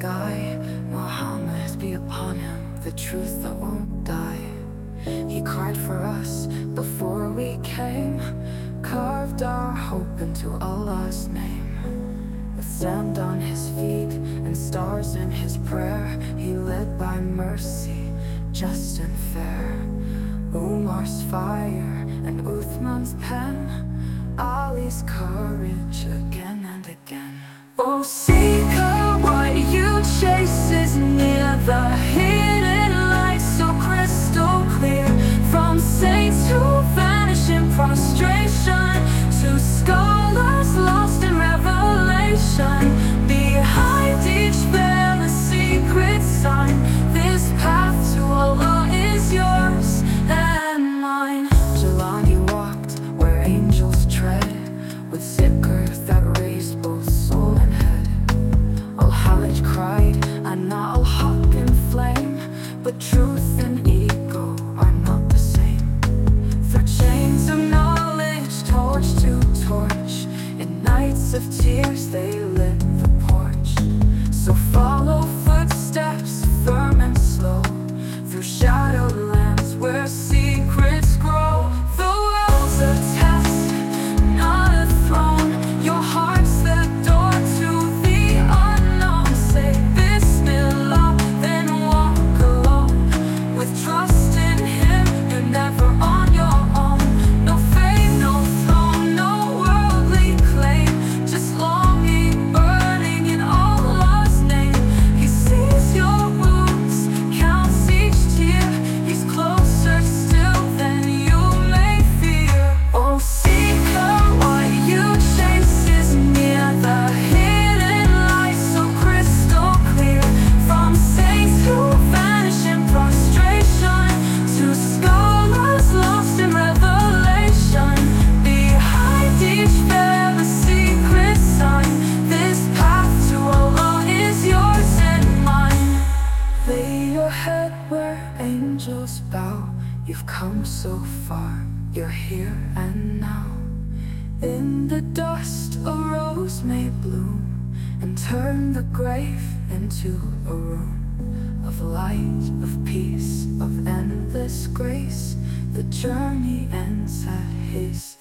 sky. Muhammad be upon him, the truth that won't die. He cried for us before we came, carved our hope into Allah's name. With sand on his feet and stars in his prayer, he led by mercy, just and fair. Umar's fire and Uthman's pen, Ali's courage again and again. Oh, see. come so far, you're here and now. In the dust, a rose may bloom and turn the grave into a room of light, of peace, of endless grace. The journey ends at his